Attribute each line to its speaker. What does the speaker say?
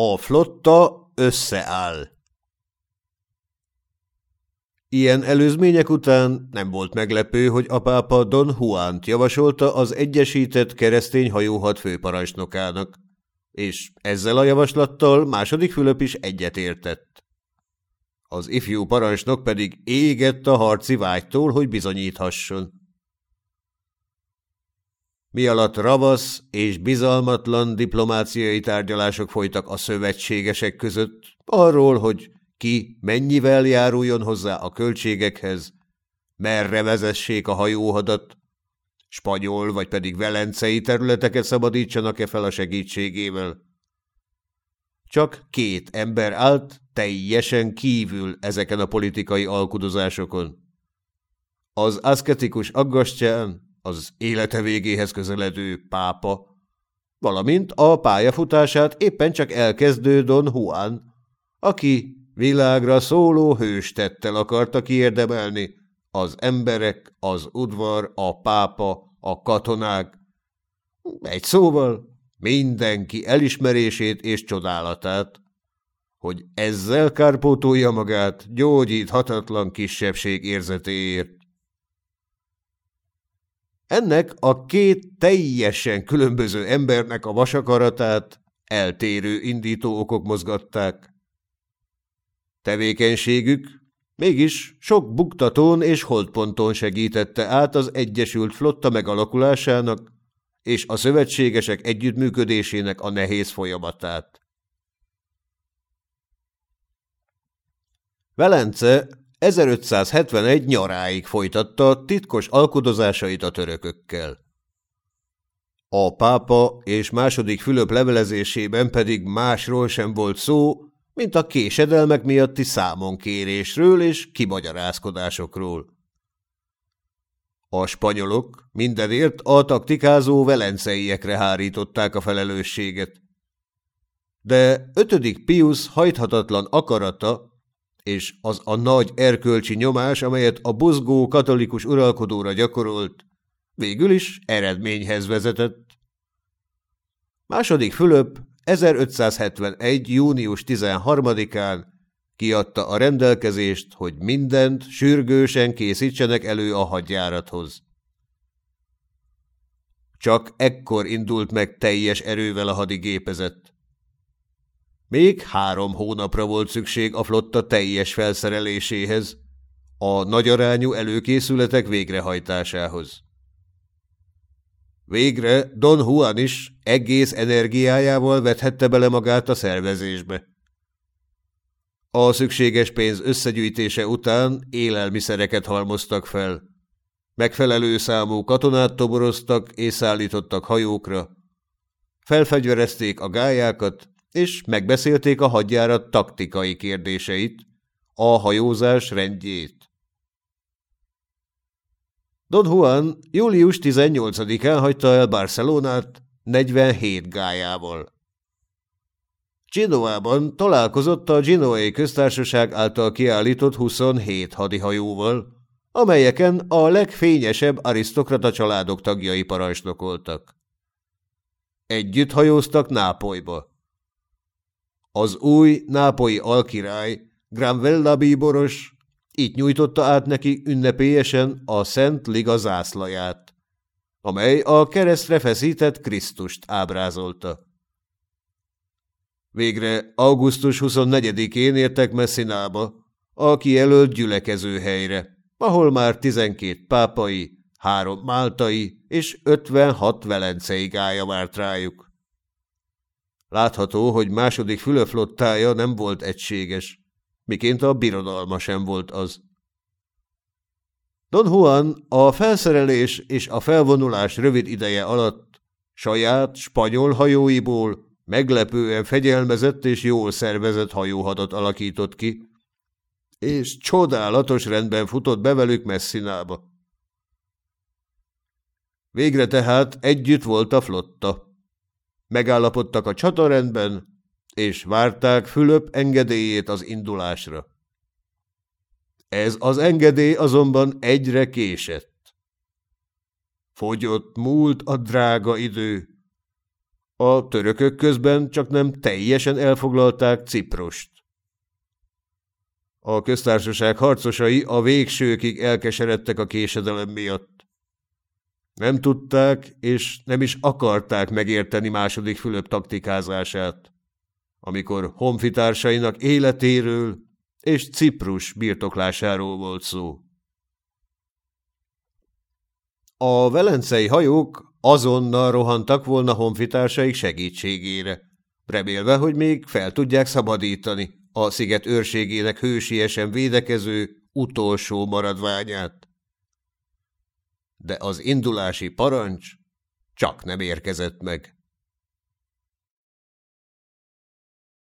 Speaker 1: A flotta összeáll. Ilyen előzmények után nem volt meglepő, hogy a pápa Don Juant javasolta az Egyesített Keresztény Hajóhat főparancsnokának, és ezzel a javaslattal második Fülöp is egyetértett. Az ifjú parancsnok pedig égett a harci vágytól, hogy bizonyíthasson. Mi alatt ravasz és bizalmatlan diplomáciai tárgyalások folytak a szövetségesek között, arról, hogy ki mennyivel járuljon hozzá a költségekhez, merre vezessék a hajóhadat, spanyol vagy pedig velencei területeket szabadítsanak-e fel a segítségével. Csak két ember állt teljesen kívül ezeken a politikai alkudozásokon. Az aszketikus aggastyán az élete végéhez közeledő pápa, valamint a pályafutását éppen csak elkezdő Don Juan, aki világra szóló hőstettel akarta kiérdemelni az emberek, az udvar, a pápa, a katonák, egy szóval mindenki elismerését és csodálatát, hogy ezzel kárpótolja magát gyógyíthatatlan kisebbség érzetéért. Ennek a két teljesen különböző embernek a vasakaratát eltérő indító okok mozgatták. Tevékenységük mégis sok buktatón és holdponton segítette át az Egyesült Flotta megalakulásának és a szövetségesek együttműködésének a nehéz folyamatát. Velence 1571 nyaráig folytatta titkos alkudozásait a törökökkel. A pápa és második Fülöp levelezésében pedig másról sem volt szó, mint a késedelmek miatti számonkérésről és kimagyarázkodásokról. A spanyolok mindenért a taktikázó velenceiekre hárították a felelősséget. De ötödik Pius hajthatatlan akarata és az a nagy erkölcsi nyomás, amelyet a buzgó katolikus uralkodóra gyakorolt, végül is eredményhez vezetett. Második Fülöp 1571. június 13-án kiadta a rendelkezést, hogy mindent sürgősen készítsenek elő a hadjárathoz. Csak ekkor indult meg teljes erővel a hadigépezet. Még három hónapra volt szükség a flotta teljes felszereléséhez, a nagyarányú előkészületek végrehajtásához. Végre Don Juan is egész energiájával vethette bele magát a szervezésbe. A szükséges pénz összegyűjtése után élelmiszereket halmoztak fel. Megfelelő számú katonát toboroztak és szállítottak hajókra. Felfegyverezték a gályákat, és megbeszélték a hadjárat taktikai kérdéseit, a hajózás rendjét. Don Juan július 18-án hagyta el Barcelonát 47 gájával. Genoában találkozott a Genoai köztársaság által kiállított 27 hadihajóval, amelyeken a legfényesebb arisztokrata családok tagjai parancsnokoltak. Együtt hajóztak Nápolyba. Az új nápolyi alkirály, Granvella bíboros, itt nyújtotta át neki ünnepélyesen a Szent Liga zászlaját, amely a keresztre feszített Krisztust ábrázolta. Végre augusztus 24-én értek Messzinába, a kijelölt gyülekező helyre, ahol már 12 pápai, három máltai és 56 velencei gája várt rájuk. Látható, hogy második fülöflottája nem volt egységes, miként a birodalma sem volt az. Don Juan a felszerelés és a felvonulás rövid ideje alatt saját spanyol hajóiból meglepően fegyelmezett és jól szervezett hajóhadat alakított ki, és csodálatos rendben futott be velük Messzinába. Végre tehát együtt volt a flotta. Megállapodtak a csatarendben, és várták Fülöp engedélyét az indulásra. Ez az engedély azonban egyre késett. Fogyott múlt a drága idő. A törökök közben csak nem teljesen elfoglalták Ciprost. A köztársaság harcosai a végsőkig elkeseredtek a késedelem miatt. Nem tudták és nem is akarták megérteni második Fülöp taktikázását, amikor honfitársainak életéről és Ciprus birtoklásáról volt szó. A velencei hajók azonnal rohantak volna honfitársaik segítségére, remélve, hogy még fel tudják szabadítani a sziget őrségének hősiesen védekező utolsó maradványát. De az indulási parancs csak nem érkezett meg.